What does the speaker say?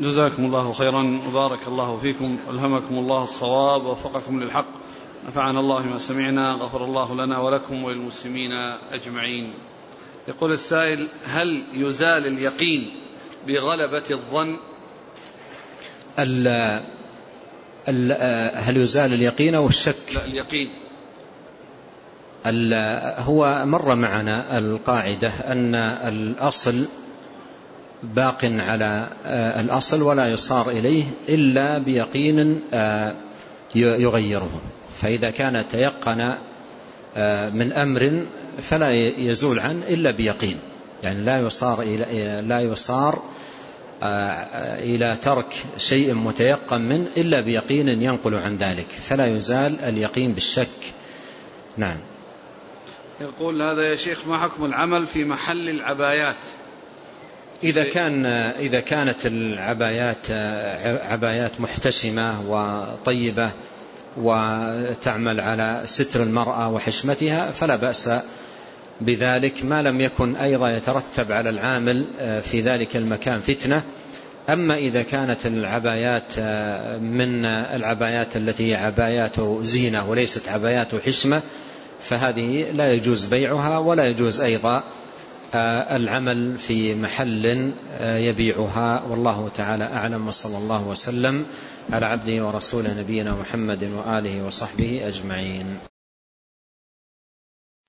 جزاكم الله خيرا وبارك الله فيكم ألهمكم الله الصواب ووفقكم للحق. نفعنا الله بما سمعنا غفر الله لنا ولكم وللمسلمين أجمعين. يقول السائل هل يزال اليقين بغلبة الظن؟ ال ال هل يزال اليقين أو الشك؟ لا اليقين. هو مر معنا القاعدة أن الأصل باق على الأصل ولا يصار إليه إلا بيقين يغيره. فإذا كان تيقن من أمر فلا يزول عنه إلا بيقين. يعني لا يصار إلى لا يصار إلى ترك شيء متيقن منه إلا بيقين ينقل عن ذلك. فلا يزال اليقين بالشك. نعم. يقول هذا يا شيخ ما حكم العمل في محل العبايات؟ إذا كان إذا كانت العبايات عبايات محتشمة وطيبة وتعمل على ستر المرأة وحشمتها فلا بأس بذلك ما لم يكن أيضا يترتب على العامل في ذلك المكان فتنة. أما إذا كانت العبايات من العبايات التي هي عبايات زينة وليست عبايات حشمة فهذه لا يجوز بيعها ولا يجوز أيضا العمل في محل يبيعها. والله تعالى أعلم وصلى الله وسلم على عبده ورسوله نبينا محمد وآله وصحبه أجمعين.